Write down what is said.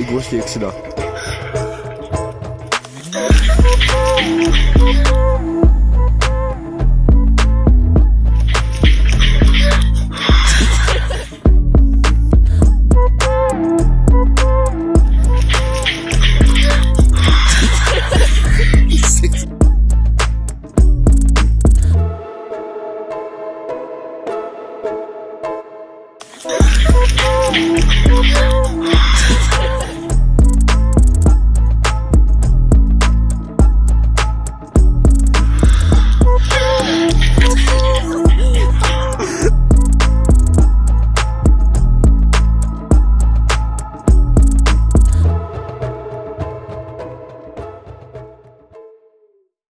i głośniej jak się.